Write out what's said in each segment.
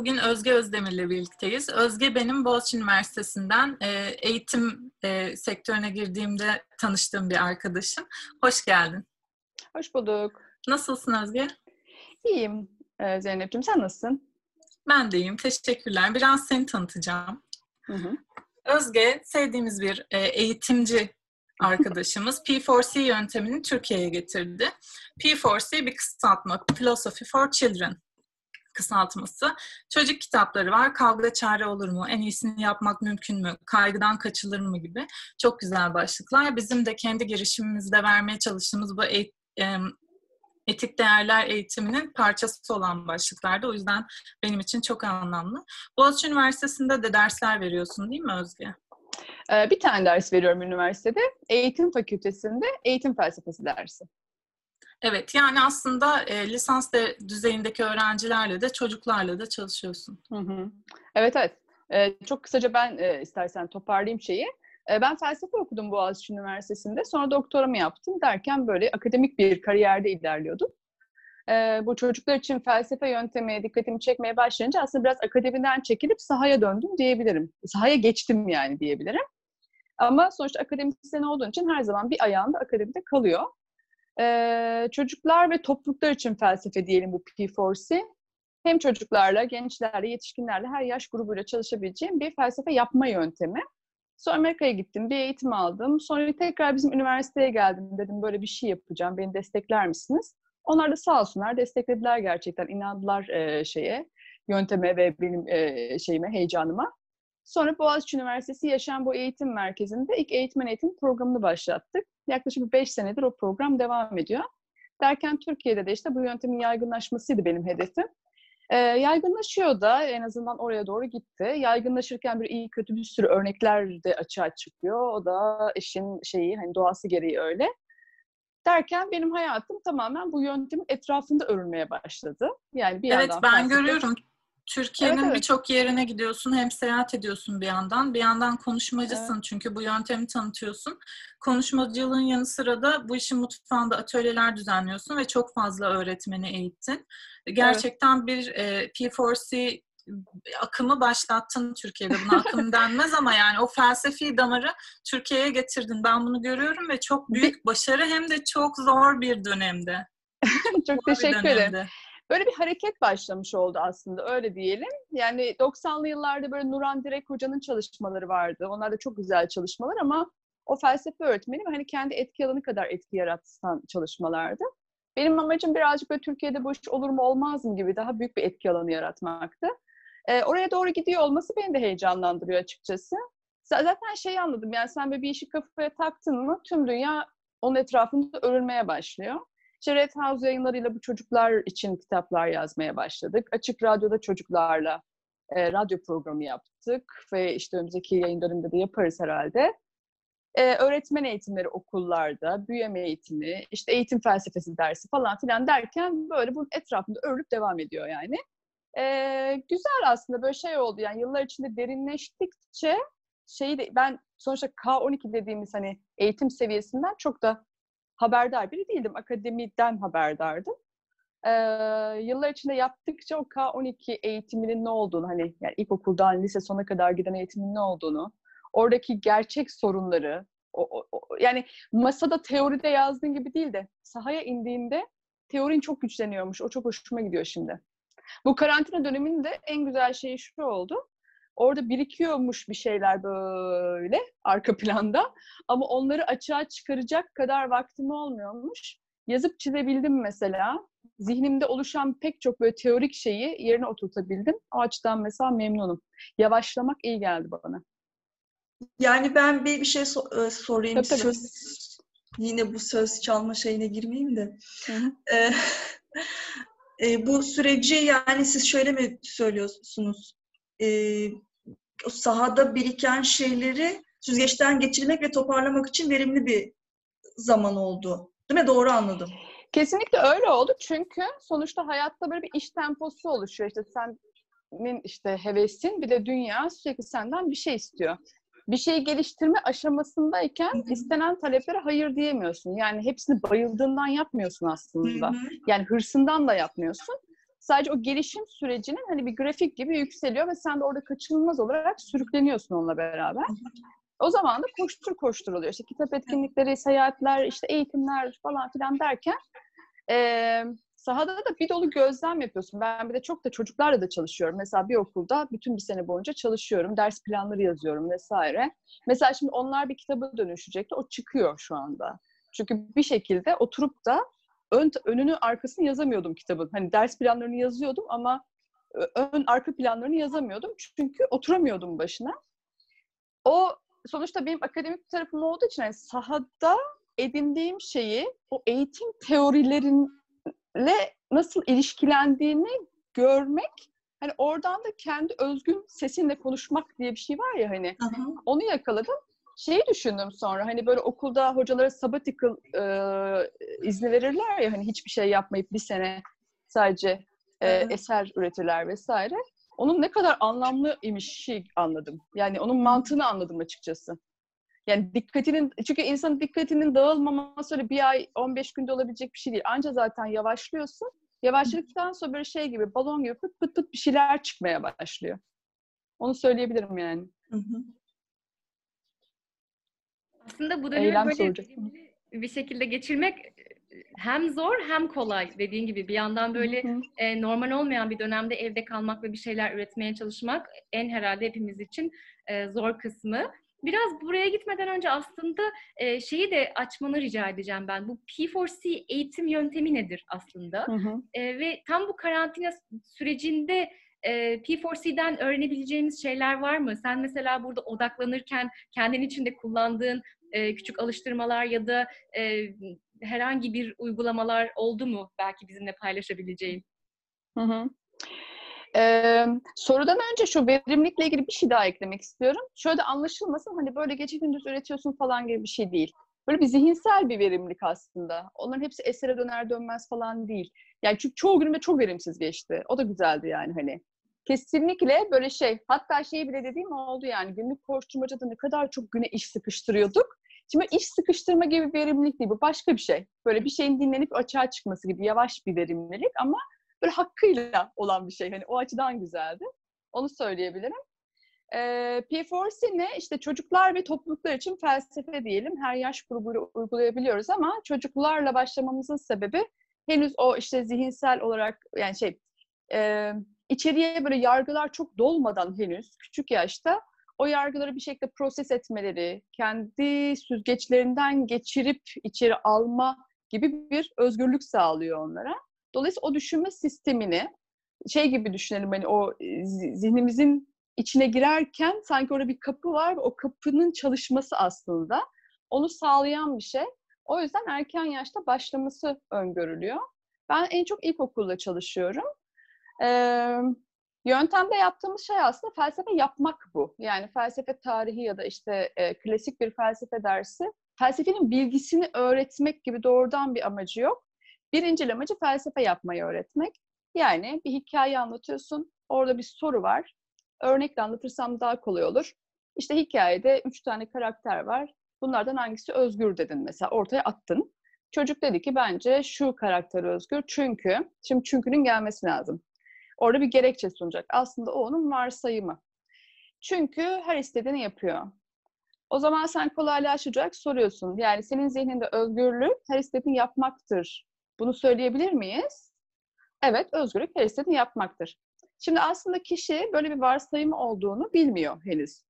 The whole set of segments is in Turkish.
Bugün Özge Özdemir ile birlikteyiz. Özge benim Boğaziçi Üniversitesi'nden e, eğitim e, sektörüne girdiğimde tanıştığım bir arkadaşım. Hoş geldin. Hoş bulduk. Nasılsın Özge? İyiyim e, Zeynep'ciğim. Sen nasılsın? Ben de iyiyim. Teşekkürler. Biraz seni tanıtacağım. Hı hı. Özge sevdiğimiz bir eğitimci arkadaşımız P4C yöntemini Türkiye'ye getirdi. P4C bir kısaltma Philosophy for Children kısaltması. Çocuk kitapları var. Kavga çare olur mu? En iyisini yapmak mümkün mü? Kaygıdan kaçılır mı gibi. Çok güzel başlıklar. Bizim de kendi girişimimizde vermeye çalıştığımız bu etik değerler eğitiminin parçası olan başlıklarda. O yüzden benim için çok anlamlı. Boğaziçi Üniversitesi'nde de dersler veriyorsun değil mi Özge? Ee, bir tane ders veriyorum üniversitede. Eğitim fakültesinde eğitim felsefesi dersi. Evet, yani aslında e, lisans de, düzeyindeki öğrencilerle de çocuklarla da çalışıyorsun. Hı hı. Evet, evet. E, çok kısaca ben e, istersen toparlayayım şeyi. E, ben felsefe okudum Boğaziçi Üniversitesi'nde. Sonra doktoramı yaptım derken böyle akademik bir kariyerde ilerliyordum. E, bu çocuklar için felsefe yöntemi dikkatimi çekmeye başlayınca aslında biraz akademiden çekilip sahaya döndüm diyebilirim. Sahaya geçtim yani diyebilirim. Ama sonuçta akademisyen olduğun için her zaman bir ayağında akademide kalıyor. Çocuklar ve topluluklar için felsefe diyelim bu P4C. Hem çocuklarla, gençlerle, yetişkinlerle her yaş grubuyla çalışabileceğim bir felsefe yapma yöntemi. Sonra Amerika'ya gittim, bir eğitim aldım. Sonra tekrar bizim üniversiteye geldim. Dedim böyle bir şey yapacağım, beni destekler misiniz? Onlar da sağ olsunlar desteklediler gerçekten, inandılar e, şeye, yönteme ve benim e, şeyime, heyecanıma. Sonra Boğaziçi Üniversitesi Yaşam Bu Eğitim Merkezi'nde ilk eğitmen eğitim programını başlattık. Yaklaşık 5 senedir o program devam ediyor. Derken Türkiye'de de işte bu yöntemin yaygınlaşmasıydı benim hedefim. E, yaygınlaşıyor da en azından oraya doğru gitti. Yaygınlaşırken bir iyi kötü bir sürü örnekler de açığa çıkıyor. O da işin şeyi hani doğası gereği öyle. Derken benim hayatım tamamen bu yöntemin etrafında örülmeye başladı. Yani bir evet ben görüyorum. Türkiye'nin evet, evet. birçok yerine gidiyorsun. Hem seyahat ediyorsun bir yandan. Bir yandan konuşmacısın evet. çünkü bu yöntemi tanıtıyorsun. Konuşmacılığın yanı sıra da bu işin mutfağında atölyeler düzenliyorsun ve çok fazla öğretmeni eğittin. Gerçekten evet. bir e, P4C akımı başlattın Türkiye'de. Buna akım denmez ama yani o felsefi damarı Türkiye'ye getirdin. Ben bunu görüyorum ve çok büyük başarı hem de çok zor bir dönemde. çok zor teşekkür ederim. Böyle bir hareket başlamış oldu aslında öyle diyelim. Yani 90'lı yıllarda böyle Nuran Direk Hoca'nın çalışmaları vardı. Onlar da çok güzel çalışmalar ama o felsefe öğretmeni ve hani kendi etki alanı kadar etki yaratan çalışmalardı. Benim amacım birazcık böyle Türkiye'de bu iş olur mu olmaz mı gibi daha büyük bir etki alanı yaratmaktı. Ee, oraya doğru gidiyor olması beni de heyecanlandırıyor açıkçası. Zaten şeyi anladım yani sen bir işi kafaya taktın mı tüm dünya onun etrafında örülmeye başlıyor. İşte Red House yayınlarıyla bu çocuklar için kitaplar yazmaya başladık. Açık Radyo'da çocuklarla e, radyo programı yaptık ve işte önümüzdeki yayın döneminde de yaparız herhalde. E, öğretmen eğitimleri okullarda, büyüme eğitimi, işte eğitim felsefesi dersi falan filan derken böyle bunun etrafında örülüp devam ediyor yani. E, güzel aslında böyle şey oldu yani yıllar içinde derinleştikçe şeyi de ben sonuçta K12 dediğimiz hani eğitim seviyesinden çok da haberdar biri değildim. Akademiden haberdardım. Ee, yıllar içinde yaptıkça o K12 eğitiminin ne olduğunu, hani yani ilkokuldan lise sona kadar giden eğitimin ne olduğunu, oradaki gerçek sorunları, o, o, o, yani masada teoride yazdığın gibi değil de sahaya indiğinde teorin çok güçleniyormuş. O çok hoşuma gidiyor şimdi. Bu karantina döneminde en güzel şey şu oldu orada birikiyormuş bir şeyler böyle arka planda ama onları açığa çıkaracak kadar vaktim olmuyormuş. Yazıp çizebildim mesela. Zihnimde oluşan pek çok böyle teorik şeyi yerine oturtabildim. O açıdan mesela memnunum. Yavaşlamak iyi geldi bana. Yani ben bir, bir şey so- e, sorayım. Tabii, tabii. Söz, yine bu söz çalma şeyine girmeyeyim de. Hı hı. E, e, bu süreci yani siz şöyle mi söylüyorsunuz? E, sahada biriken şeyleri süzgeçten geçirmek ve toparlamak için verimli bir zaman oldu. Değil mi? Doğru anladım. Kesinlikle öyle oldu. Çünkü sonuçta hayatta böyle bir iş temposu oluşuyor. İşte senin işte hevesin bir de dünya sürekli senden bir şey istiyor. Bir şeyi geliştirme aşamasındayken istenen taleplere hayır diyemiyorsun. Yani hepsini bayıldığından yapmıyorsun aslında. Yani hırsından da yapmıyorsun. Sadece o gelişim sürecinin hani bir grafik gibi yükseliyor ve sen de orada kaçınılmaz olarak sürükleniyorsun onunla beraber. O zaman da koştur koştur oluyor. İşte kitap etkinlikleri, seyahatler, işte eğitimler falan filan derken e, sahada da bir dolu gözlem yapıyorsun. Ben bir de çok da çocuklarla da çalışıyorum. Mesela bir okulda bütün bir sene boyunca çalışıyorum. Ders planları yazıyorum vesaire. Mesela şimdi onlar bir kitaba dönüşecekti. O çıkıyor şu anda. Çünkü bir şekilde oturup da ön, önünü arkasını yazamıyordum kitabın. Hani ders planlarını yazıyordum ama ön arka planlarını yazamıyordum. Çünkü oturamıyordum başına. O sonuçta benim akademik tarafım olduğu için yani sahada edindiğim şeyi o eğitim teorilerinle nasıl ilişkilendiğini görmek hani oradan da kendi özgün sesinle konuşmak diye bir şey var ya hani Aha. onu yakaladım. Şeyi düşündüm sonra hani böyle okulda hocalara sabbatical e, izni verirler ya hani hiçbir şey yapmayıp bir sene sadece e, eser üretirler vesaire. Onun ne kadar anlamlı imişi anladım. Yani onun mantığını anladım açıkçası. Yani dikkatinin, çünkü insanın dikkatinin dağılmaması öyle bir ay, 15 günde olabilecek bir şey değil. Anca zaten yavaşlıyorsun. Yavaşladıktan sonra böyle şey gibi, balon gibi pıt pıt pıt bir şeyler çıkmaya başlıyor. Onu söyleyebilirim yani. Hı hı. Aslında bu dönemi Eylem böyle soracak. bir şekilde geçirmek hem zor hem kolay dediğin gibi bir yandan böyle e, normal olmayan bir dönemde evde kalmak ve bir şeyler üretmeye çalışmak en herhalde hepimiz için e, zor kısmı. Biraz buraya gitmeden önce aslında e, şeyi de açmanı rica edeceğim ben. Bu P4C eğitim yöntemi nedir aslında? Hı hı. E, ve tam bu karantina sürecinde e, P4C'den öğrenebileceğimiz şeyler var mı? Sen mesela burada odaklanırken kendin içinde kullandığın e, küçük alıştırmalar ya da e, herhangi bir uygulamalar oldu mu belki bizimle paylaşabileceğin? Hı hı. Ee, sorudan önce şu verimlilikle ilgili bir şey daha eklemek istiyorum. Şöyle anlaşılmasın hani böyle gece gündüz üretiyorsun falan gibi bir şey değil. Böyle bir zihinsel bir verimlilik aslında. Onların hepsi esere döner dönmez falan değil. Yani çünkü çoğu günümde çok verimsiz geçti. O da güzeldi yani hani. Kesinlikle böyle şey, hatta şey bile dediğim oldu yani günlük koşturmacada ne kadar çok güne iş sıkıştırıyorduk. Şimdi iş sıkıştırma gibi verimlilik değil bu başka bir şey. Böyle bir şeyin dinlenip açığa çıkması gibi yavaş bir verimlilik ama böyle hakkıyla olan bir şey. Hani o açıdan güzeldi. Onu söyleyebilirim. Ee, P4C ne? İşte çocuklar ve topluluklar için felsefe diyelim. Her yaş grubuyla uygulayabiliyoruz ama çocuklarla başlamamızın sebebi henüz o işte zihinsel olarak yani şey e, içeriye böyle yargılar çok dolmadan henüz küçük yaşta o yargıları bir şekilde proses etmeleri, kendi süzgeçlerinden geçirip içeri alma gibi bir özgürlük sağlıyor onlara. Dolayısıyla o düşünme sistemini şey gibi düşünelim hani o zihnimizin içine girerken sanki orada bir kapı var ve o kapının çalışması aslında onu sağlayan bir şey. O yüzden erken yaşta başlaması öngörülüyor. Ben en çok ilkokulda çalışıyorum. Ee, Yöntemde yaptığımız şey aslında felsefe yapmak bu. Yani felsefe tarihi ya da işte e, klasik bir felsefe dersi felsefenin bilgisini öğretmek gibi doğrudan bir amacı yok. Birinci amacı felsefe yapmayı öğretmek. Yani bir hikaye anlatıyorsun, orada bir soru var. Örnekle anlatırsam daha kolay olur. İşte hikayede üç tane karakter var. Bunlardan hangisi özgür dedin mesela, ortaya attın. Çocuk dedi ki bence şu karakter özgür çünkü, şimdi çünkünün gelmesi lazım. Orada bir gerekçe sunacak. Aslında o onun varsayımı. Çünkü her istediğini yapıyor. O zaman sen kolaylaşacak soruyorsun. Yani senin zihninde özgürlük her istediğini yapmaktır. Bunu söyleyebilir miyiz? Evet, özgürlük her istediğini yapmaktır. Şimdi aslında kişi böyle bir varsayımı olduğunu bilmiyor henüz.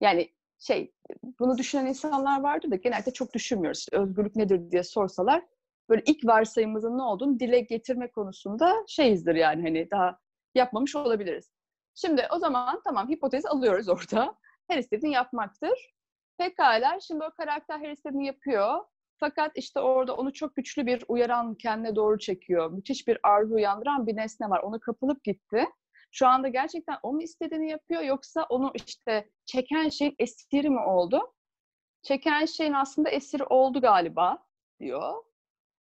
Yani şey, bunu düşünen insanlar vardır da genelde çok düşünmüyoruz. İşte özgürlük nedir diye sorsalar böyle ilk varsayımımızın ne olduğunu dile getirme konusunda şeyizdir yani hani daha yapmamış olabiliriz. Şimdi o zaman tamam hipotez alıyoruz orada. Her istediğini yapmaktır. Pekala şimdi o karakter her istediğini yapıyor. Fakat işte orada onu çok güçlü bir uyaran kendine doğru çekiyor. Müthiş bir arzu uyandıran bir nesne var. Onu kapılıp gitti. Şu anda gerçekten o istediğini yapıyor yoksa onu işte çeken şeyin esiri mi oldu? Çeken şeyin aslında esiri oldu galiba diyor.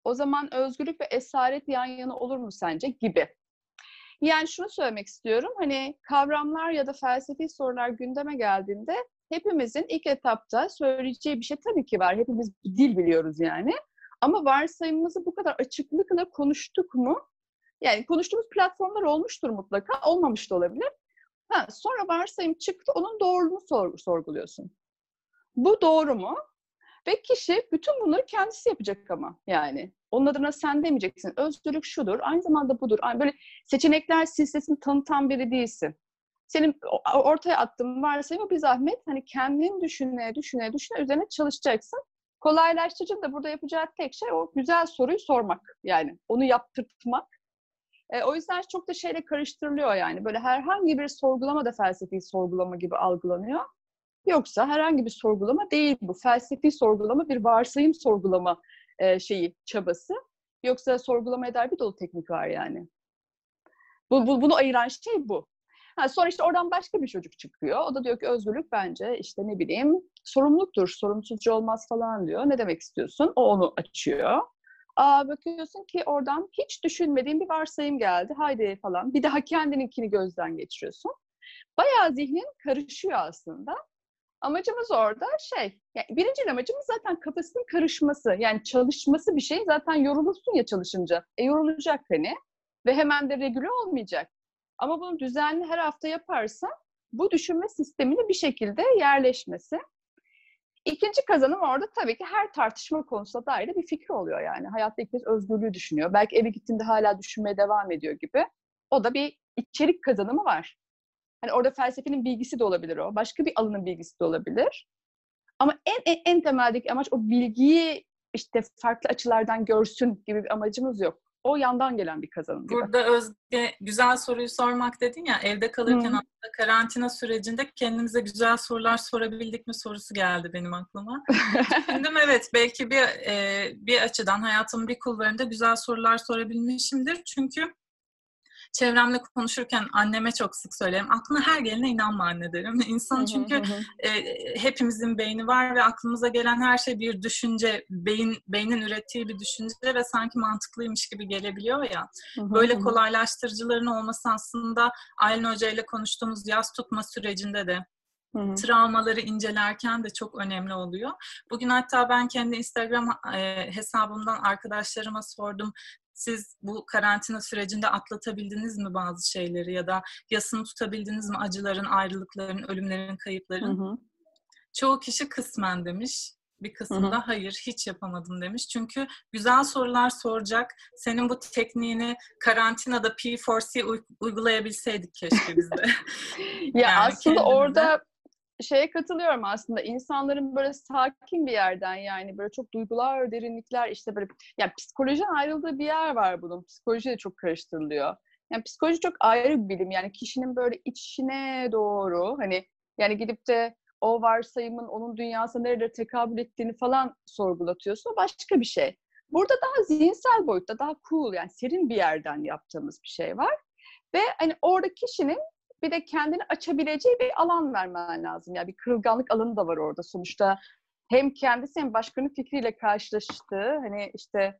O zaman özgürlük ve esaret yan yana olur mu sence gibi. Yani şunu söylemek istiyorum. Hani kavramlar ya da felsefi sorular gündeme geldiğinde hepimizin ilk etapta söyleyeceği bir şey tabii ki var. Hepimiz dil biliyoruz yani. Ama varsayımımızı bu kadar açıklıkla konuştuk mu? Yani konuştuğumuz platformlar olmuştur mutlaka, olmamış da olabilir. Ha, sonra varsayım çıktı, onun doğruluğunu sor, sorguluyorsun. Bu doğru mu? Ve kişi bütün bunları kendisi yapacak ama yani. Onun adına sen demeyeceksin. Özgürlük şudur, aynı zamanda budur. Böyle seçenekler silsilesini tanıtan biri değilsin. Senin ortaya attığın varsayımı bir zahmet hani kendin düşüne, düşüne, düşüne üzerine çalışacaksın. Kolaylaştırıcı da burada yapacağı tek şey o güzel soruyu sormak. Yani onu yaptırtmak. E, o yüzden çok da şeyle karıştırılıyor yani. Böyle herhangi bir sorgulama da felsefi sorgulama gibi algılanıyor. Yoksa herhangi bir sorgulama değil bu. Felsefi sorgulama bir varsayım sorgulama e, şeyi, çabası. Yoksa sorgulama eder bir dolu teknik var yani. Bu, bu, bunu ayıran şey bu. Ha, sonra işte oradan başka bir çocuk çıkıyor. O da diyor ki özgürlük bence işte ne bileyim sorumluluktur, sorumsuzca olmaz falan diyor. Ne demek istiyorsun? O onu açıyor. Aa, bakıyorsun ki oradan hiç düşünmediğin bir varsayım geldi. Haydi falan. Bir daha kendininkini gözden geçiriyorsun. Bayağı zihnin karışıyor aslında. Amacımız orada şey, yani birinci amacımız zaten kafasının karışması. Yani çalışması bir şey. Zaten yorulursun ya çalışınca. E yorulacak hani. Ve hemen de regüle olmayacak. Ama bunu düzenli her hafta yaparsa bu düşünme sistemini bir şekilde yerleşmesi. İkinci kazanım orada tabii ki her tartışma konusunda dair bir fikri oluyor yani. Hayatta ilk kez özgürlüğü düşünüyor. Belki eve gittiğinde hala düşünmeye devam ediyor gibi. O da bir içerik kazanımı var. Hani orada felsefenin bilgisi de olabilir o. Başka bir alanın bilgisi de olabilir. Ama en, en, en temeldeki amaç o bilgiyi işte farklı açılardan görsün gibi bir amacımız yok. O yandan gelen bir kazanım gibi. Burada Özge güzel soruyu sormak dedin ya evde kalırken hmm. aslında karantina sürecinde kendimize güzel sorular sorabildik mi sorusu geldi benim aklıma. Düşündüm evet belki bir e, bir açıdan hayatımın bir kulvarında güzel sorular sorabilmişimdir. Çünkü çevremle konuşurken anneme çok sık söylerim. Aklına her gelene inanma anne derim. İnsan çünkü e, hepimizin beyni var ve aklımıza gelen her şey bir düşünce, beyin beynin ürettiği bir düşünce ve sanki mantıklıymış gibi gelebiliyor ya. Böyle kolaylaştırıcıların olması aslında Aylin Hoca ile konuştuğumuz yaz tutma sürecinde de Hı-hı. travmaları incelerken de çok önemli oluyor. Bugün hatta ben kendi Instagram e, hesabımdan arkadaşlarıma sordum siz bu karantina sürecinde atlatabildiniz mi bazı şeyleri ya da yasını tutabildiniz mi acıların, ayrılıkların, ölümlerin, kayıpların? Hı hı. Çoğu kişi kısmen demiş. Bir kısım da hayır hiç yapamadım demiş. Çünkü güzel sorular soracak. Senin bu tekniğini karantinada P4C uygulayabilseydik keşke biz de. ya yani aslında kendimize. orada şeye katılıyorum aslında. İnsanların böyle sakin bir yerden yani böyle çok duygular, derinlikler işte böyle yani psikolojiden ayrıldığı bir yer var bunun. Psikoloji de çok karıştırılıyor. Yani psikoloji çok ayrı bir bilim. Yani kişinin böyle içine doğru hani yani gidip de o varsayımın onun dünyasına nerede tekabül ettiğini falan sorgulatıyorsun. O başka bir şey. Burada daha zihinsel boyutta, daha cool yani serin bir yerden yaptığımız bir şey var. Ve hani orada kişinin bir de kendini açabileceği bir alan vermen lazım. Yani bir kırılganlık alanı da var orada sonuçta. Hem kendisi hem başkanın fikriyle karşılaştığı hani işte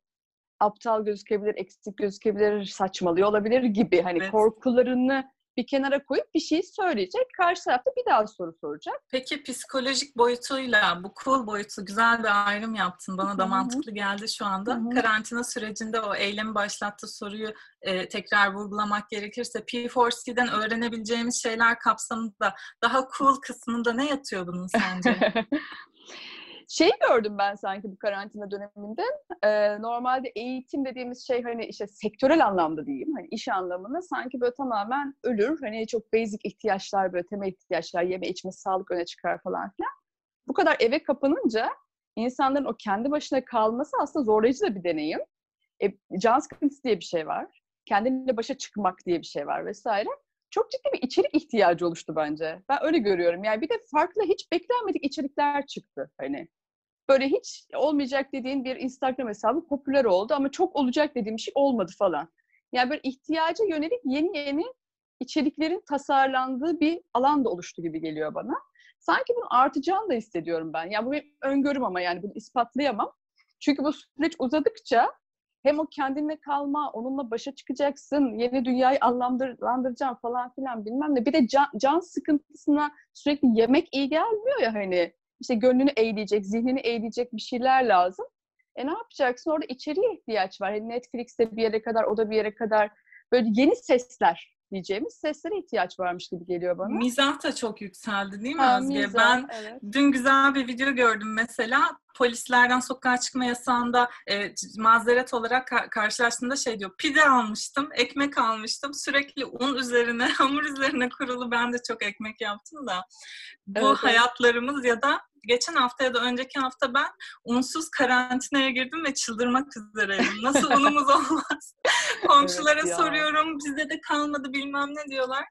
aptal gözükebilir, eksik gözükebilir, saçmalıyor olabilir gibi hani evet. korkularını bir kenara koyup bir şey söyleyecek. Karşı tarafta bir daha soru soracak. Peki psikolojik boyutuyla bu cool boyutu güzel bir ayrım yaptın. Bana da mantıklı geldi şu anda. Karantina sürecinde o eylemi başlattığı soruyu e, tekrar vurgulamak gerekirse P4C'den öğrenebileceğimiz şeyler kapsamında daha cool kısmında ne yatıyor bunun sence? şey gördüm ben sanki bu karantina döneminde. E, normalde eğitim dediğimiz şey hani işte sektörel anlamda diyeyim. Hani iş anlamında sanki böyle tamamen ölür. Hani çok basic ihtiyaçlar böyle temel ihtiyaçlar, yeme içme, sağlık öne çıkar falan filan. Bu kadar eve kapanınca insanların o kendi başına kalması aslında zorlayıcı da bir deneyim. E, can sıkıntısı diye bir şey var. Kendinle başa çıkmak diye bir şey var vesaire çok ciddi bir içerik ihtiyacı oluştu bence. Ben öyle görüyorum. Yani bir de farklı hiç beklenmedik içerikler çıktı. Hani böyle hiç olmayacak dediğin bir Instagram hesabı popüler oldu ama çok olacak dediğim şey olmadı falan. Yani böyle ihtiyaca yönelik yeni yeni içeriklerin tasarlandığı bir alan da oluştu gibi geliyor bana. Sanki bunun artacağını da hissediyorum ben. Yani bu bir öngörüm ama yani bunu ispatlayamam. Çünkü bu süreç uzadıkça hem o kendinle kalma, onunla başa çıkacaksın, yeni dünyayı anlamlandıracağım falan filan bilmem ne. Bir de can, can sıkıntısına sürekli yemek iyi gelmiyor ya hani. İşte gönlünü eğleyecek, zihnini eğleyecek bir şeyler lazım. E ne yapacaksın? Orada içeriye ihtiyaç var. Yani Netflix'te bir yere kadar, o da bir yere kadar. böyle yeni sesler diyeceğimiz seslere ihtiyaç varmış gibi geliyor bana. Mizah da çok yükseldi değil mi ha, Özge? Mizah, ben evet. dün güzel bir video gördüm mesela. Polislerden sokağa çıkma yasağında e, mazeret olarak ka- karşılaştığında şey diyor. Pide almıştım, ekmek almıştım. Sürekli un üzerine, hamur üzerine kurulu ben de çok ekmek yaptım da. Bu evet, hayatlarımız ya da geçen hafta ya da önceki hafta ben unsuz karantinaya girdim ve çıldırmak üzereydim. Nasıl unumuz olmaz? Komşulara evet soruyorum, bizde de kalmadı bilmem ne diyorlar.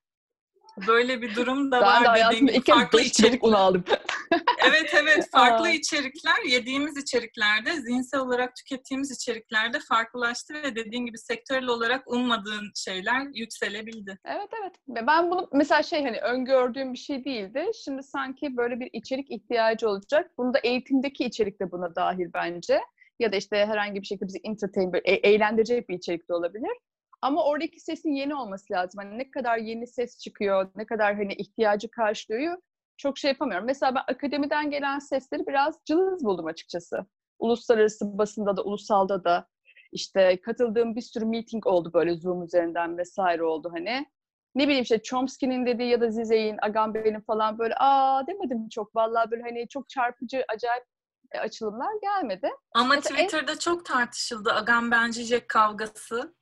Böyle bir durum da ben var. Ben de hayatımda ilk farklı içerik un aldım. evet evet farklı içerikler yediğimiz içeriklerde zihinsel olarak tükettiğimiz içeriklerde farklılaştı ve dediğin gibi sektörel olarak ummadığın şeyler yükselebildi. Evet evet. Ben bunu mesela şey hani öngördüğüm bir şey değildi. Şimdi sanki böyle bir içerik ihtiyacı olacak. Bunu da eğitimdeki içerik de buna dahil bence. Ya da işte herhangi bir şekilde bizi entertain, böyle e- eğlendirecek bir içerik de olabilir. Ama oradaki sesin yeni olması lazım. Hani ne kadar yeni ses çıkıyor, ne kadar hani ihtiyacı karşılıyor çok şey yapamıyorum. Mesela ben akademiden gelen sesleri biraz cılız buldum açıkçası. Uluslararası basında da, ulusalda da işte katıldığım bir sürü meeting oldu böyle Zoom üzerinden vesaire oldu hani. Ne bileyim işte Chomsky'nin dediği ya da Zizek'in, Agamben'in falan böyle aa demedim çok. Vallahi böyle hani çok çarpıcı, acayip e, açılımlar gelmedi. Ama Mesela Twitter'da en... çok tartışıldı Agamben Zizek kavgası.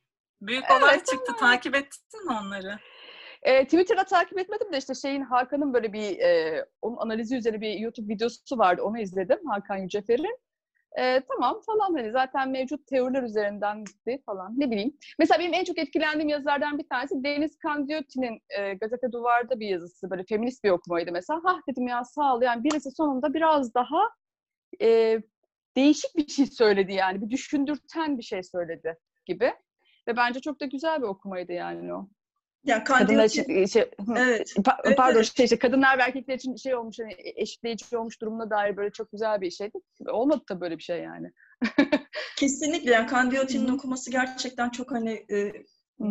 Büyük evet, olay çıktı. Ama... Takip ettin mi onları? E, Twitter'da takip etmedim de işte şeyin Hakan'ın böyle bir e, onun analizi üzerine bir YouTube videosu vardı. Onu izledim Hakan Yücefer'in. E, tamam falan hani zaten mevcut teoriler üzerinden gitti falan ne bileyim. Mesela benim en çok etkilendiğim yazılardan bir tanesi Deniz Kandiyotti'nin e, Gazete Duvar'da bir yazısı böyle feminist bir okumaydı mesela. Hah dedim ya sağ ol yani birisi sonunda biraz daha e, değişik bir şey söyledi yani bir düşündürten bir şey söyledi gibi. Ve bence çok da güzel bir okumaydı yani o. Yani kadınlar için şey, evet. Pa- pardon evet. Şey, işte kadınlar ve erkekler için şey olmuş hani eşitleyici olmuş durumuna dair böyle çok güzel bir şeydi. Olmadı da böyle bir şey yani. Kesinlikle yani Kandiyotti'nin okuması gerçekten çok hani e,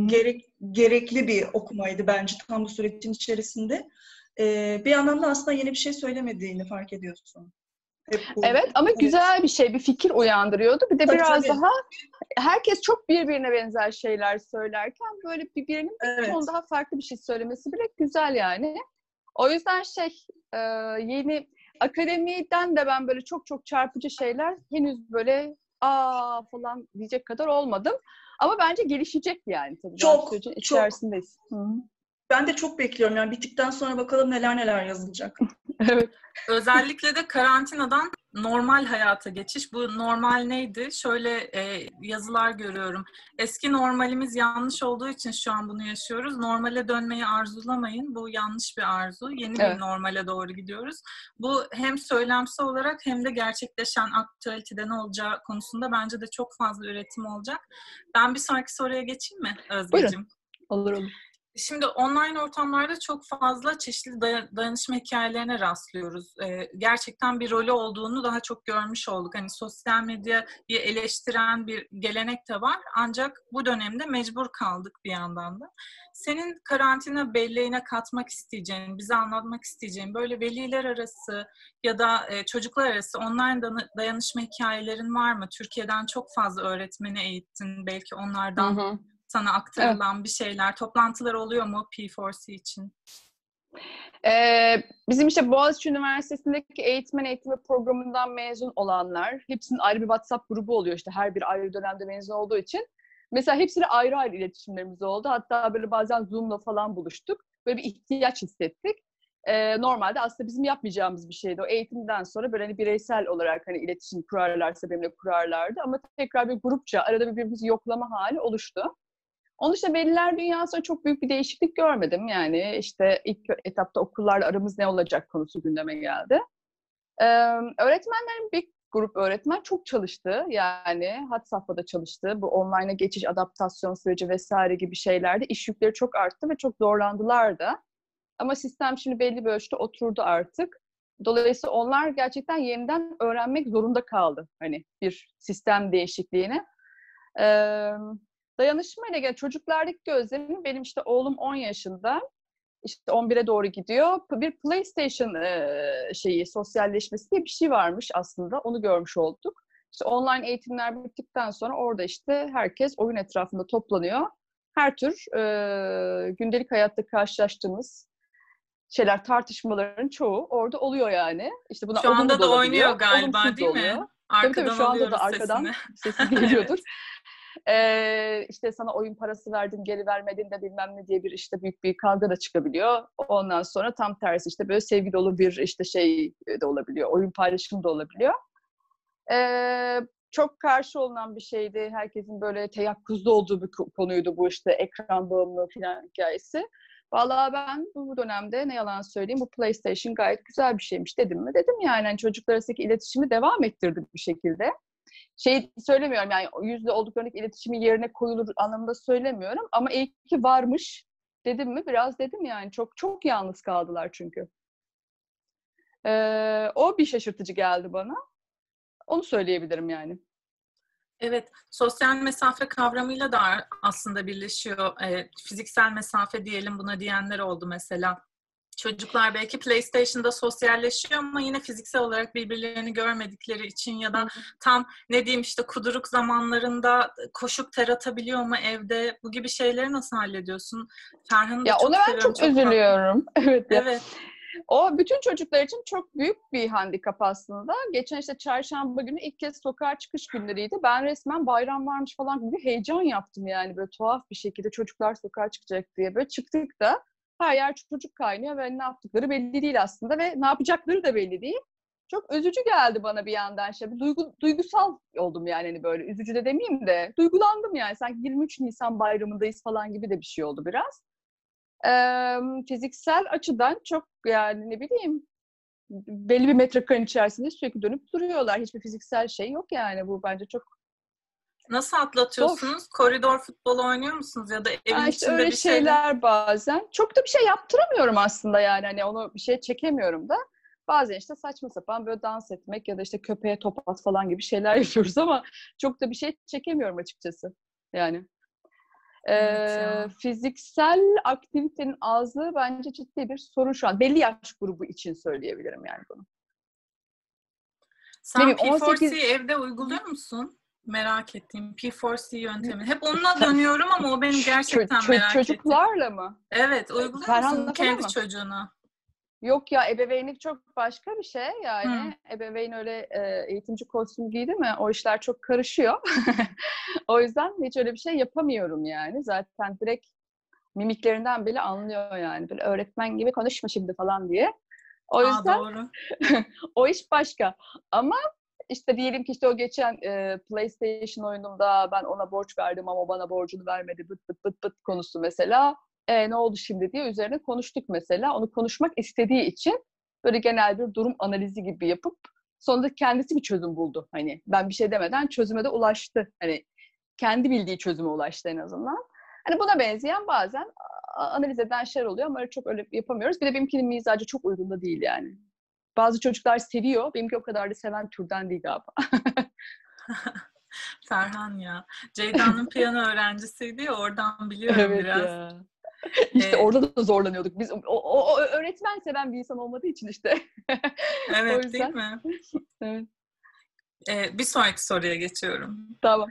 gerek gerekli bir okumaydı bence tam bu sürecin içerisinde. E, bir yandan da aslında yeni bir şey söylemediğini fark ediyorsun. Evet ama evet. güzel bir şey, bir fikir uyandırıyordu. Bir de tabii, biraz tabii. daha herkes çok birbirine benzer şeyler söylerken böyle birbirinin evet. bir ton daha farklı bir şey söylemesi bile güzel yani. O yüzden şey e, yeni akademiden de ben böyle çok çok çarpıcı şeyler henüz böyle aa falan diyecek kadar olmadım. Ama bence gelişecek yani tabii. Çok, çok. içerisindeyiz. Hı-hı. Ben de çok bekliyorum yani bittikten sonra bakalım neler neler yazılacak. evet. Özellikle de karantinadan normal hayata geçiş. Bu normal neydi? Şöyle e, yazılar görüyorum. Eski normalimiz yanlış olduğu için şu an bunu yaşıyoruz. Normale dönmeyi arzulamayın. Bu yanlış bir arzu. Yeni evet. bir normale doğru gidiyoruz. Bu hem söylemsel olarak hem de gerçekleşen aktüalitede ne olacağı konusunda bence de çok fazla üretim olacak. Ben bir sonraki soruya geçeyim mi Özgeciğim? Buyurun. Olur olur. Şimdi online ortamlarda çok fazla çeşitli dayanışma hikayelerine rastlıyoruz. Ee, gerçekten bir rolü olduğunu daha çok görmüş olduk. Hani sosyal medyayı eleştiren bir gelenek de var. Ancak bu dönemde mecbur kaldık bir yandan da. Senin karantina belleğine katmak isteyeceğin, bize anlatmak isteyeceğin böyle veliler arası ya da e, çocuklar arası online dayanışma hikayelerin var mı? Türkiye'den çok fazla öğretmeni eğittin. Belki onlardan... Hı hı sana aktarılan evet. bir şeyler, toplantılar oluyor mu P4C için? Ee, bizim işte Boğaziçi Üniversitesi'ndeki eğitmen eğitimi programından mezun olanlar, hepsinin ayrı bir WhatsApp grubu oluyor işte her bir ayrı dönemde mezun olduğu için. Mesela hepsiyle ayrı ayrı iletişimlerimiz oldu. Hatta böyle bazen Zoom'la falan buluştuk. Böyle bir ihtiyaç hissettik. Ee, normalde aslında bizim yapmayacağımız bir şeydi. O eğitimden sonra böyle hani bireysel olarak hani iletişim kurarlarsa benimle kurarlardı. Ama tekrar bir grupça arada birbirimizi yoklama hali oluştu. Onun dışında veliler dünyasında çok büyük bir değişiklik görmedim. Yani işte ilk etapta okullarla aramız ne olacak konusu gündeme geldi. Ee, öğretmenlerin bir grup öğretmen çok çalıştı. Yani hat safhada çalıştı. Bu online'a geçiş, adaptasyon süreci vesaire gibi şeylerde iş yükleri çok arttı ve çok zorlandılar da. Ama sistem şimdi belli bir ölçüde oturdu artık. Dolayısıyla onlar gerçekten yeniden öğrenmek zorunda kaldı. Hani bir sistem değişikliğine. Ee, Dayanışma ile ilgili çocuklardaki gözlemim benim işte oğlum 10 yaşında işte 11'e doğru gidiyor. Bir PlayStation şeyi sosyalleşmesi diye bir şey varmış aslında. Onu görmüş olduk. İşte online eğitimler bittikten sonra orada işte herkes oyun etrafında toplanıyor. her tür e, gündelik hayatta karşılaştığımız şeyler, tartışmaların çoğu orada oluyor yani. İşte buna şu anda da oynuyor galiba değil mi? Arkadan tabii, tabii, şu anda da arkadan sesini. sesi geliyordur. Ee, işte sana oyun parası verdim, geri vermedin de bilmem ne diye bir işte büyük bir kavga da çıkabiliyor. Ondan sonra tam tersi işte böyle sevgi dolu bir işte şey de olabiliyor. Oyun paylaşımı da olabiliyor. Ee, çok karşı olunan bir şeydi. Herkesin böyle teyakkuzda olduğu bir konuydu bu işte ekran bağımlılığı falan hikayesi. Vallahi ben bu dönemde ne yalan söyleyeyim bu PlayStation gayet güzel bir şeymiş dedim mi? Dedim yani, yani çocuklar arasındaki iletişimi devam ettirdim bir şekilde. Şey söylemiyorum yani yüzde olduklarındaki iletişimi yerine koyulur anlamında söylemiyorum ama iyi ki varmış dedim mi? Biraz dedim yani çok çok yalnız kaldılar çünkü. Ee, o bir şaşırtıcı geldi bana. Onu söyleyebilirim yani. Evet, sosyal mesafe kavramıyla da aslında birleşiyor. E, fiziksel mesafe diyelim buna diyenler oldu mesela. Çocuklar belki PlayStation'da sosyalleşiyor ama yine fiziksel olarak birbirlerini görmedikleri için ya da tam ne diyeyim işte kuduruk zamanlarında koşup ter atabiliyor mu evde? Bu gibi şeyleri nasıl hallediyorsun? Ferhan'ı ya çok ona ben çok, çok üzülüyorum. evet. Evet. O bütün çocuklar için çok büyük bir handikap aslında. Geçen işte çarşamba günü ilk kez sokağa çıkış günleriydi. Ben resmen bayram varmış falan gibi heyecan yaptım yani böyle tuhaf bir şekilde çocuklar sokağa çıkacak diye. Böyle çıktık da her yer çocuk kaynıyor ve ne yaptıkları belli değil aslında ve ne yapacakları da belli değil. Çok üzücü geldi bana bir yandan şey. Bir duygu, duygusal oldum yani hani böyle üzücü de demeyeyim de duygulandım yani sanki 23 Nisan bayramındayız falan gibi de bir şey oldu biraz e, fiziksel açıdan çok yani ne bileyim belli bir metrekarenin içerisinde sürekli dönüp duruyorlar. Hiçbir fiziksel şey yok yani. Bu bence çok Nasıl atlatıyorsunuz? Zor. Koridor futbolu oynuyor musunuz ya da evin ha işte içinde öyle bir şeyler şeyle... bazen. Çok da bir şey yaptıramıyorum aslında yani. Hani onu bir şey çekemiyorum da. Bazen işte saçma sapan böyle dans etmek ya da işte köpeğe top at falan gibi şeyler yapıyoruz ama çok da bir şey çekemiyorum açıkçası. Yani. Evet fiziksel aktivitenin azlığı bence ciddi bir sorun şu an. Belli yaş grubu için söyleyebilirim yani bunu. Sen P4C 18... evde uyguluyor musun? Merak ettiğim P4C yöntemi. Hep onunla dönüyorum ama o benim gerçekten merak ettiğim. Çocuklarla mı? Evet, uyguluyor musun kendi mı? çocuğuna? Yok ya ebeveynlik çok başka bir şey yani. Hı. Ebeveyn öyle e, eğitimci kostüm giydi mi o işler çok karışıyor. o yüzden hiç öyle bir şey yapamıyorum yani. Zaten direkt mimiklerinden bile anlıyor yani. Böyle öğretmen gibi konuşma şimdi falan diye. O yüzden Aa, doğru. o iş başka. Ama işte diyelim ki işte o geçen e, PlayStation oyununda ben ona borç verdim ama bana borcunu vermedi bıt bıt bıt bıt konusu mesela e, ne oldu şimdi diye üzerine konuştuk mesela. Onu konuşmak istediği için böyle genel bir durum analizi gibi yapıp sonunda kendisi bir çözüm buldu. Hani ben bir şey demeden çözüme de ulaştı. Hani kendi bildiği çözüme ulaştı en azından. Hani buna benzeyen bazen analiz eden şeyler oluyor ama öyle çok öyle yapamıyoruz. Bir de benimkinin mizacı çok uygun da değil yani. Bazı çocuklar seviyor. Benimki o kadar da seven türden değil galiba. Ferhan ya. Ceyda'nın piyano öğrencisiydi ya oradan biliyorum evet biraz. Ya. İşte ee, orada da zorlanıyorduk. Biz o, o, o öğretmen seven bir insan olmadığı için işte. evet yüzden... değil mi? evet. Ee, bir sonraki soruya geçiyorum. Tamam.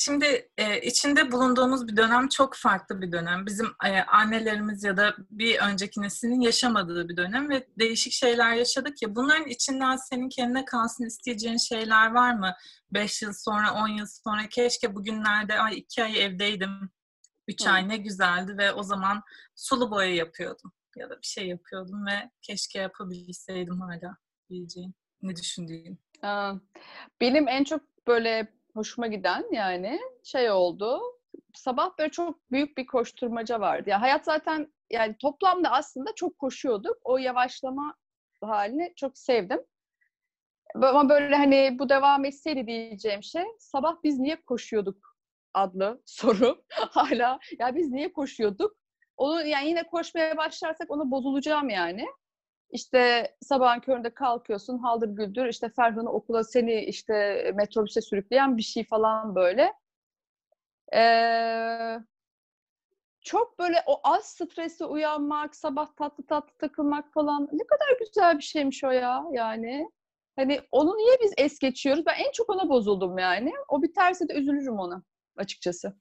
Şimdi e, içinde bulunduğumuz bir dönem çok farklı bir dönem. Bizim e, annelerimiz ya da bir önceki neslinin yaşamadığı bir dönem ve değişik şeyler yaşadık ya. Bunların içinden senin kendine kalsın isteyeceğin şeyler var mı? Beş yıl sonra, on yıl sonra keşke bugünlerde ay iki ay evdeydim Üç Hı. ay ne güzeldi ve o zaman sulu boya yapıyordum ya da bir şey yapıyordum ve keşke yapabilseydim hala diyeceğim. Ne düşündüğün? Benim en çok böyle hoşuma giden yani şey oldu. Sabah böyle çok büyük bir koşturmaca vardı. Ya hayat zaten yani toplamda aslında çok koşuyorduk. O yavaşlama halini çok sevdim. Ama böyle hani bu devam etseydi diyeceğim şey sabah biz niye koşuyorduk adlı soru hala. Ya biz niye koşuyorduk? Onu yani yine koşmaya başlarsak onu bozulacağım yani. İşte sabahın köründe kalkıyorsun haldır güldür işte Ferhan'ı okula seni işte metrobüse sürükleyen bir şey falan böyle. Ee, çok böyle o az stresi uyanmak, sabah tatlı tatlı takılmak falan ne kadar güzel bir şeymiş o ya yani. Hani onu niye biz es geçiyoruz? Ben en çok ona bozuldum yani. O biterse de üzülürüm ona açıkçası.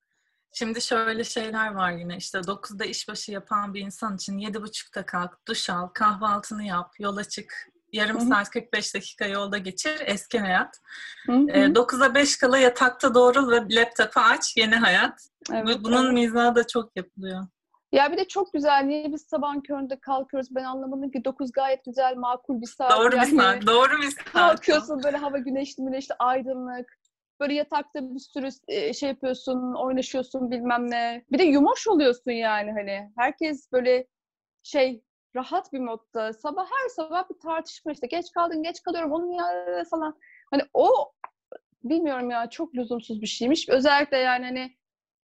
Şimdi şöyle şeyler var yine işte 9'da işbaşı yapan bir insan için 7.30'da kalk, duş al, kahvaltını yap, yola çık, yarım Hı-hı. saat 45 dakika yolda geçir, eski hayat. Hı hı. E, 9'a 5 kala yatakta doğrul ve laptopu aç, yeni hayat. Evet, Bunun evet. mizahı da çok yapılıyor. Ya bir de çok güzel. Niye biz sabah köründe kalkıyoruz? Ben anlamadım ki 9 gayet güzel, makul bir saat. Doğru yani. bir saat. Doğru bir saat. Kalkıyorsun böyle hava güneşli güneşli aydınlık. Böyle yatakta bir sürü şey yapıyorsun, oynaşıyorsun bilmem ne. Bir de yumuş oluyorsun yani hani. Herkes böyle şey rahat bir modda. Sabah her sabah bir tartışma işte. Geç kaldın, geç kalıyorum, onun ya falan. Hani o bilmiyorum ya çok lüzumsuz bir şeymiş. Özellikle yani hani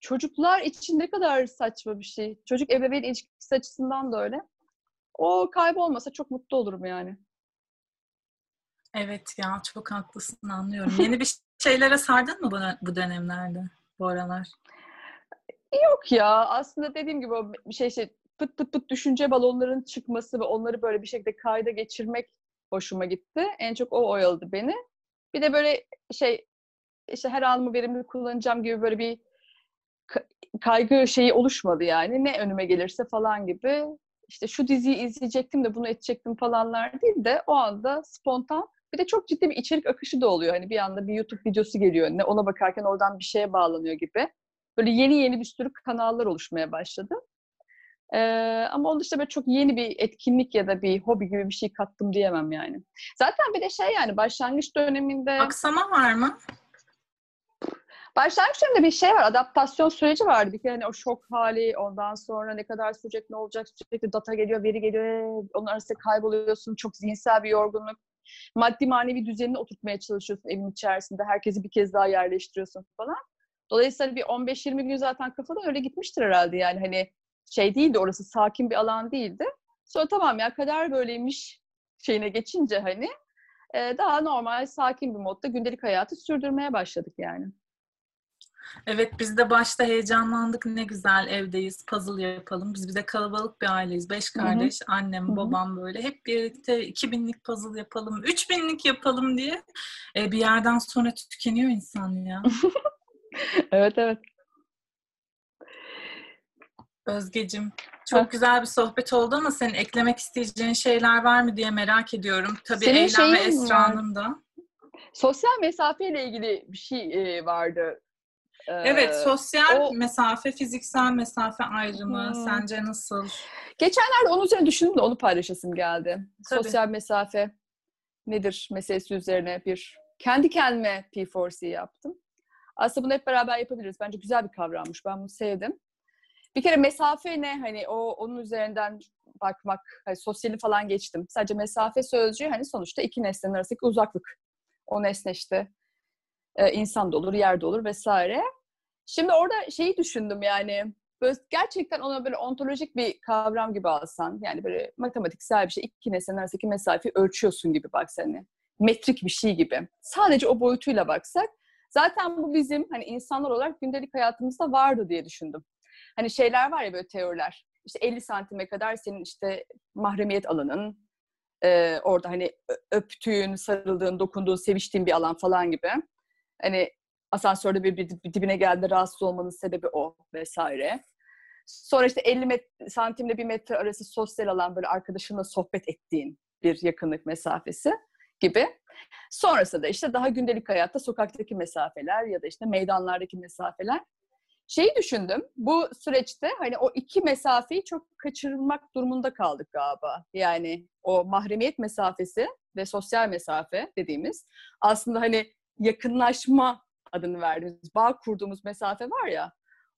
çocuklar için ne kadar saçma bir şey. Çocuk ebeveyn ilişkisi açısından da öyle. O kaybolmasa çok mutlu olurum yani. Evet ya çok haklısın anlıyorum. Yeni bir şeylere sardın mı bu, bu dönemlerde bu aralar? Yok ya aslında dediğim gibi o şey şey pıt pıt pıt düşünce balonların çıkması ve onları böyle bir şekilde kayda geçirmek hoşuma gitti. En çok o oyaladı beni. Bir de böyle şey işte her anımı verimli kullanacağım gibi böyle bir kaygı şeyi oluşmadı yani. Ne önüme gelirse falan gibi. İşte şu diziyi izleyecektim de bunu edecektim falanlar değil de o anda spontan bir de çok ciddi bir içerik akışı da oluyor. Hani bir anda bir YouTube videosu geliyor ne Ona bakarken oradan bir şeye bağlanıyor gibi. Böyle yeni yeni bir sürü kanallar oluşmaya başladı. Ee, ama onun dışında böyle çok yeni bir etkinlik ya da bir hobi gibi bir şey kattım diyemem yani. Zaten bir de şey yani başlangıç döneminde... Aksama var mı? Başlangıç döneminde bir şey var, adaptasyon süreci vardı. Bir kere hani o şok hali, ondan sonra ne kadar sürecek, ne olacak, sürekli data geliyor, veri geliyor, onun arasında kayboluyorsun, çok zihinsel bir yorgunluk. Maddi manevi düzenini oturtmaya çalışıyorsun evin içerisinde, herkesi bir kez daha yerleştiriyorsun falan. Dolayısıyla bir 15-20 gün zaten kafadan öyle gitmiştir herhalde yani hani şey değildi orası sakin bir alan değildi. Sonra tamam ya kader böyleymiş şeyine geçince hani daha normal sakin bir modda gündelik hayatı sürdürmeye başladık yani. Evet biz de başta heyecanlandık ne güzel evdeyiz puzzle yapalım. Biz bir de kalabalık bir aileyiz. Beş kardeş, Hı-hı. annem, Hı-hı. babam böyle hep birlikte iki binlik puzzle yapalım, üç binlik yapalım diye. E, bir yerden sonra tükeniyor insan ya. evet evet. Özgecim çok güzel bir sohbet oldu ama senin eklemek isteyeceğin şeyler var mı diye merak ediyorum. Tabii senin Eylem ve Esra'nın da. Sosyal mesafeyle ilgili bir şey vardı Evet, sosyal o... mesafe, fiziksel mesafe ayrımı hmm. sence nasıl? Geçenlerde onun üzerine düşündüm de onu paylaşasım geldi. Tabii. Sosyal mesafe nedir meselesi üzerine bir kendi kendime P4C yaptım. Aslında bunu hep beraber yapabiliriz. Bence güzel bir kavrammış. Ben bunu sevdim. Bir kere mesafe ne? Hani o onun üzerinden bakmak, hani sosyali falan geçtim. Sadece mesafe sözcüğü hani sonuçta iki nesnenin arasındaki uzaklık. O nesne işte e, insan da olur, yer de olur vesaire. Şimdi orada şeyi düşündüm yani böyle gerçekten ona böyle ontolojik bir kavram gibi alsan yani böyle matematiksel bir şey iki nesnenin arasındaki mesafeyi ölçüyorsun gibi bak hani metrik bir şey gibi. Sadece o boyutuyla baksak zaten bu bizim hani insanlar olarak gündelik hayatımızda vardı diye düşündüm. Hani şeyler var ya böyle teoriler. İşte 50 santime kadar senin işte mahremiyet alanın, e, orada hani öptüğün, sarıldığın, dokunduğun, seviştiğin bir alan falan gibi. Hani asansörde bir, bir, bir dibine geldi rahatsız olmanın sebebi o vesaire. Sonra işte 50 met- santimle bir metre arası sosyal alan böyle arkadaşınla sohbet ettiğin bir yakınlık mesafesi gibi. Sonrasında da işte daha gündelik hayatta sokaktaki mesafeler ya da işte meydanlardaki mesafeler. Şeyi düşündüm, bu süreçte hani o iki mesafeyi çok kaçırmak durumunda kaldık galiba. Yani o mahremiyet mesafesi ve sosyal mesafe dediğimiz aslında hani yakınlaşma adını verdiğimiz, bağ kurduğumuz mesafe var ya,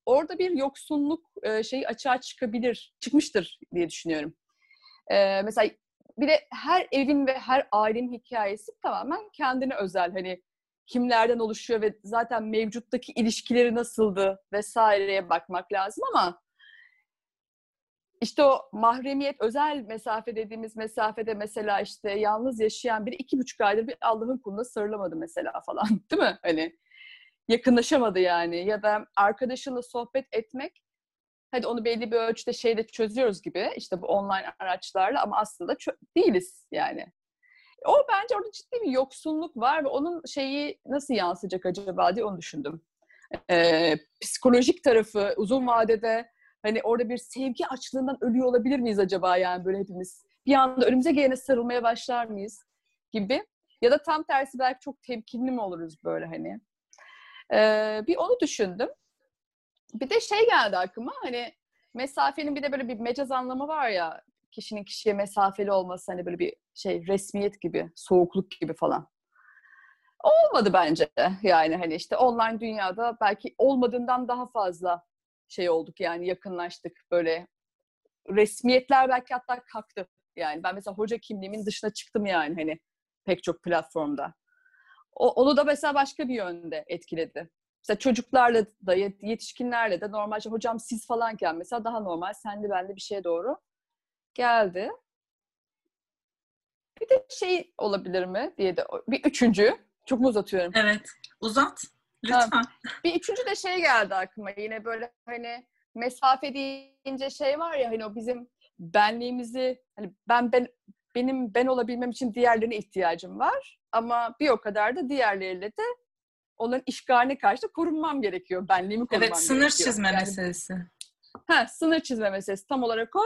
orada bir yoksunluk e, şeyi açığa çıkabilir, çıkmıştır diye düşünüyorum. E, mesela bir de her evin ve her ailenin hikayesi tamamen kendine özel. Hani kimlerden oluşuyor ve zaten mevcuttaki ilişkileri nasıldı vesaireye bakmak lazım ama işte o mahremiyet, özel mesafe dediğimiz mesafede mesela işte yalnız yaşayan biri iki buçuk aydır bir Allah'ın kuluna sarılamadı mesela falan değil mi? Hani yakınlaşamadı yani. Ya da arkadaşınla sohbet etmek hadi onu belli bir ölçüde şeyde çözüyoruz gibi işte bu online araçlarla ama aslında değiliz yani. O bence orada ciddi bir yoksunluk var ve onun şeyi nasıl yansıyacak acaba diye onu düşündüm. e, psikolojik tarafı uzun vadede hani orada bir sevgi açlığından ölüyor olabilir miyiz acaba yani böyle hepimiz? Bir anda önümüze gelene sarılmaya başlar mıyız gibi. Ya da tam tersi belki çok temkinli mi oluruz böyle hani. Ee, bir onu düşündüm. Bir de şey geldi aklıma hani mesafenin bir de böyle bir mecaz anlamı var ya kişinin kişiye mesafeli olması hani böyle bir şey resmiyet gibi, soğukluk gibi falan. Olmadı bence. Yani hani işte online dünyada belki olmadığından daha fazla şey olduk yani yakınlaştık böyle resmiyetler belki hatta kalktı. Yani ben mesela hoca kimliğimin dışına çıktım yani hani pek çok platformda. O, onu da mesela başka bir yönde etkiledi. Mesela çocuklarla da yetişkinlerle de normalce hocam siz falanken mesela daha normal senli benli bir şeye doğru geldi. Bir de şey olabilir mi diye de bir üçüncü. Çok mu uzatıyorum? Evet. Uzat. Lütfen. Ha, bir üçüncü de şey geldi aklıma. Yine böyle hani mesafe deyince şey var ya hani o bizim benliğimizi hani ben ben benim ben olabilmem için diğerlerine ihtiyacım var. Ama bir o kadar da diğerleriyle de onların işgaline karşı korunmam gerekiyor. Benliğimi korumam evet, gerekiyor. Evet, sınır çizme yani, meselesi. Ha, sınır çizme meselesi tam olarak o.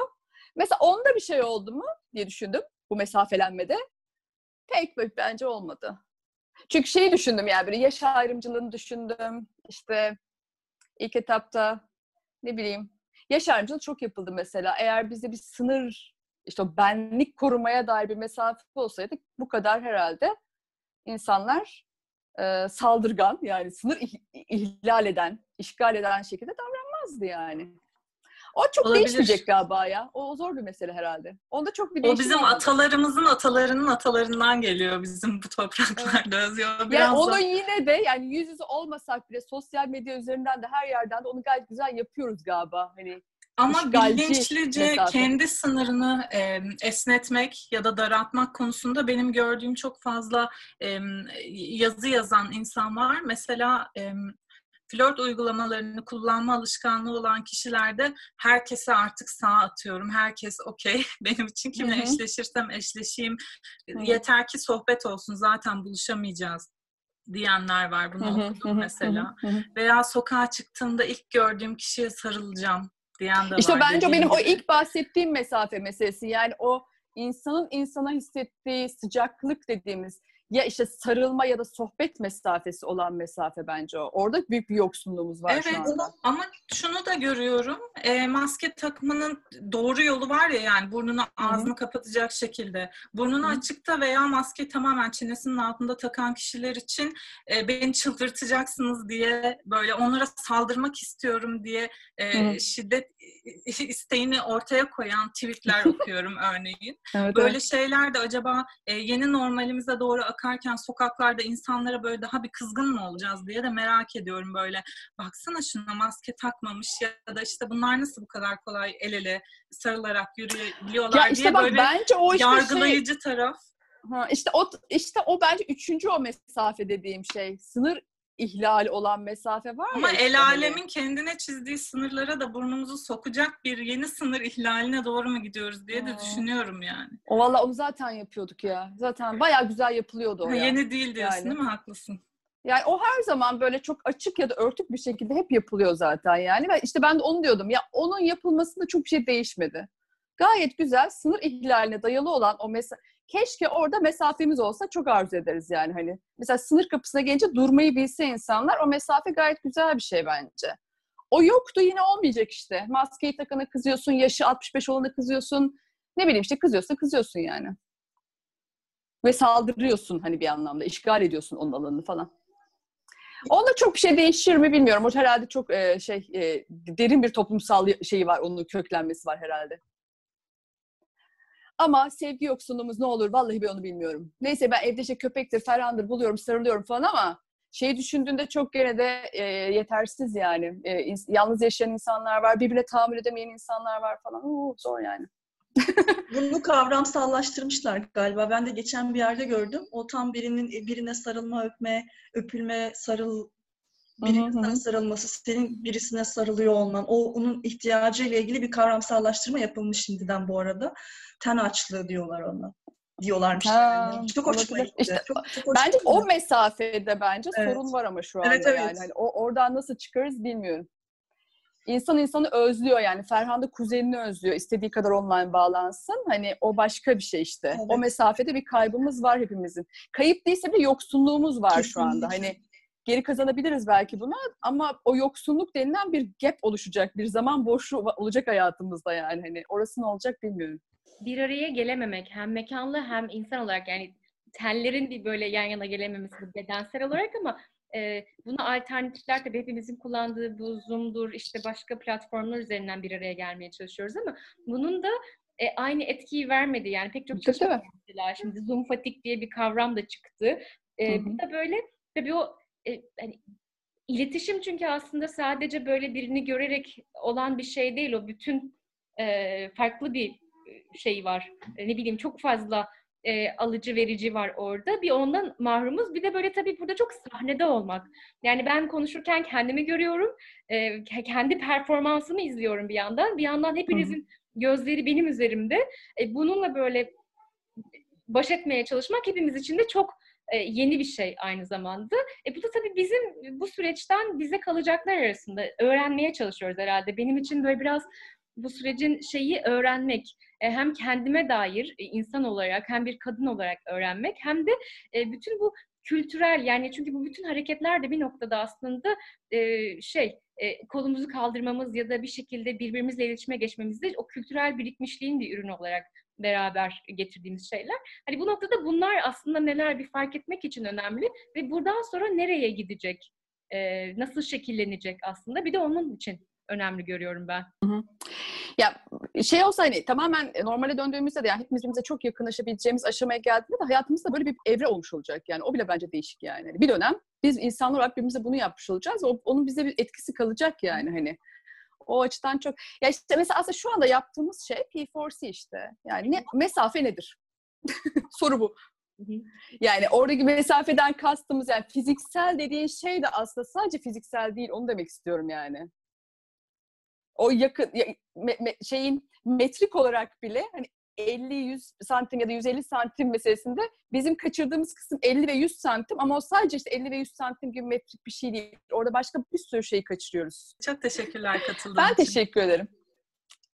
Mesela onda bir şey oldu mu diye düşündüm bu mesafelenmede. Pek pek bence olmadı. Çünkü şeyi düşündüm yani böyle yaş ayrımcılığını düşündüm. İşte ilk etapta ne bileyim yaş ayrımcılığı çok yapıldı mesela. Eğer bize bir sınır işte o benlik korumaya dair bir mesafe olsaydı bu kadar herhalde insanlar e, saldırgan yani sınır ihlal eden, işgal eden şekilde davranmazdı yani. O çok Olabilir. değişmeyecek galiba ya. O zor bir mesele herhalde. Onda çok bir O bizim olmadı. atalarımızın atalarının atalarından geliyor bizim bu topraklarda yazıyor. Biraz yani onu da... yine de yani yüz yüze olmasak bile sosyal medya üzerinden de her yerden de onu gayet güzel yapıyoruz galiba. Hani ama bilinçlice mesafe. kendi sınırını e, esnetmek ya da daraltmak konusunda benim gördüğüm çok fazla e, yazı yazan insan var. Mesela e, flört uygulamalarını kullanma alışkanlığı olan kişilerde herkese artık sağ atıyorum. Herkes okey. Benim için kimle Hı-hı. eşleşirsem eşleşeyim. Hı-hı. Yeter ki sohbet olsun. Zaten buluşamayacağız diyenler var. Bunu hı okudum mesela. Veya sokağa çıktığımda ilk gördüğüm kişiye sarılacağım diyen de işte var. Bence benim gibi. o ilk bahsettiğim mesafe meselesi. Yani o insanın insana hissettiği sıcaklık dediğimiz ya işte sarılma ya da sohbet mesafesi olan mesafe bence o. Orada büyük bir yoksunluğumuz var evet, şu anda. ama şunu da görüyorum. E, maske takmanın doğru yolu var ya yani burnunu ağzını Hı-hı. kapatacak şekilde. Burnunu Hı-hı. açıkta veya maske tamamen çenesinin altında takan kişiler için e, beni çıldırtacaksınız diye böyle onlara saldırmak istiyorum diye e, şiddet isteğini ortaya koyan tweetler okuyorum örneğin. Evet, böyle evet. şeyler de acaba e, yeni normalimize doğru akarken sokaklarda insanlara böyle daha bir kızgın mı olacağız diye de merak ediyorum böyle. Baksana şuna maske takmamış ya da işte bunlar nasıl bu kadar kolay el ele sarılarak yürüyebiliyorlar ya işte diye bak, böyle bence o işte şey yargılayıcı şey... taraf. Ha, işte o işte o bence üçüncü o mesafe dediğim şey. Sınır ihlal olan mesafe var Ama ya el hani. alemin hani. kendine çizdiği sınırlara da burnumuzu sokacak bir yeni sınır ihlaline doğru mu gidiyoruz diye de düşünüyorum yani. O valla onu zaten yapıyorduk ya. Zaten bayağı güzel yapılıyordu o ha, ya. Yeni değil diyorsun yani. değil mi? Haklısın. Yani o her zaman böyle çok açık ya da örtük bir şekilde hep yapılıyor zaten yani. Ve işte ben de onu diyordum. Ya onun yapılmasında çok bir şey değişmedi. Gayet güzel sınır ihlaline dayalı olan o mesela keşke orada mesafemiz olsa çok arzu ederiz yani hani. Mesela sınır kapısına gelince durmayı bilse insanlar o mesafe gayet güzel bir şey bence. O yoktu yine olmayacak işte. Maskeyi takana kızıyorsun, yaşı 65 olana kızıyorsun. Ne bileyim işte kızıyorsa kızıyorsun yani. Ve saldırıyorsun hani bir anlamda. işgal ediyorsun onun alanını falan. Onda çok bir şey değişir mi bilmiyorum. O herhalde çok e, şey e, derin bir toplumsal şeyi var, onun köklenmesi var herhalde. Ama sevgi yoksunluğumuz ne olur vallahi ben onu bilmiyorum. Neyse ben evde işte köpektir, ferhandır buluyorum, sarılıyorum falan ama şey düşündüğünde çok gene de e, yetersiz yani. E, in, yalnız yaşayan insanlar var, birbirine tahammül edemeyen insanlar var falan. Uu, zor yani. Bunu kavramsallaştırmışlar galiba. Ben de geçen bir yerde gördüm. O tam birinin birine sarılma, öpme, öpülme, sarıl birine sarılması, senin birisine sarılıyor olman, o onun ihtiyacı ile ilgili bir kavramsallaştırma yapılmış şimdiden bu arada ten açlığı diyorlar ona. diyorlarmış. Ha, yani. Çok hoşuma gitti. İşte, çok, çok bence o mesafede bence evet. sorun var ama şu anda evet, evet. yani. Hani o, oradan nasıl çıkarız bilmiyorum. İnsan insanı özlüyor yani. Ferhan da kuzenini özlüyor. İstediği kadar online bağlansın. Hani o başka bir şey işte. Evet. O mesafede bir kaybımız var hepimizin. Kayıp değilse bile yoksunluğumuz var Kesinlikle. şu anda. Hani geri kazanabiliriz belki buna ama o yoksunluk denilen bir gap oluşacak. Bir zaman boşluğu olacak hayatımızda yani. Hani orası ne olacak bilmiyorum. Bir araya gelememek hem mekanlı hem insan olarak yani tellerin bir böyle yan yana gelememesi bedensel olarak ama e, buna alternatifler tabii hepimizin kullandığı bu Zoom'dur, işte başka platformlar üzerinden bir araya gelmeye çalışıyoruz ama bunun da e, aynı etkiyi vermedi. Yani pek çok çalışma mesela şimdi Zoom fatik diye bir kavram da çıktı. E, bu da böyle tabii o e, hani iletişim çünkü aslında sadece böyle birini görerek olan bir şey değil. O bütün e, farklı bir şey var. E, ne bileyim çok fazla e, alıcı verici var orada. Bir ondan mahrumuz. Bir de böyle tabii burada çok sahnede olmak. Yani ben konuşurken kendimi görüyorum. E, kendi performansımı izliyorum bir yandan. Bir yandan hepinizin Hı. gözleri benim üzerimde. E, bununla böyle baş etmeye çalışmak hepimiz için de çok e, yeni bir şey aynı zamanda. E, bu da tabii bizim bu süreçten bize kalacaklar arasında öğrenmeye çalışıyoruz herhalde. Benim için böyle biraz bu sürecin şeyi öğrenmek hem kendime dair e, insan olarak hem bir kadın olarak öğrenmek hem de e, bütün bu kültürel yani çünkü bu bütün hareketler de bir noktada aslında şey kolumuzu kaldırmamız ya da bir şekilde birbirimizle iletişime geçmemizde o kültürel birikmişliğin bir ürünü olarak beraber getirdiğimiz şeyler. Hani bu noktada bunlar aslında neler bir fark etmek için önemli ve buradan sonra nereye gidecek, nasıl şekillenecek aslında bir de onun için önemli görüyorum ben. Hı hı. Ya şey olsa hani tamamen normale döndüğümüzde de yani hepimiz birbirimize çok yakınlaşabileceğimiz aşamaya geldiğinde de hayatımızda böyle bir evre olmuş olacak. Yani o bile bence değişik yani. Hani bir dönem biz insanlar olarak birbirimize bunu yapmış olacağız. O, onun bize bir etkisi kalacak yani hani. O açıdan çok... Ya işte mesela aslında şu anda yaptığımız şey P4C işte. Yani ne, mesafe nedir? Soru bu. Yani oradaki mesafeden kastımız yani fiziksel dediğin şey de aslında sadece fiziksel değil onu demek istiyorum yani o yakın me, me, şeyin metrik olarak bile hani 50-100 santim ya da 150 santim meselesinde bizim kaçırdığımız kısım 50 ve 100 santim ama o sadece işte 50 ve 100 santim gibi metrik bir şey değil. Orada başka bir sürü şeyi kaçırıyoruz. Çok teşekkürler katıldığınız Ben için. teşekkür ederim.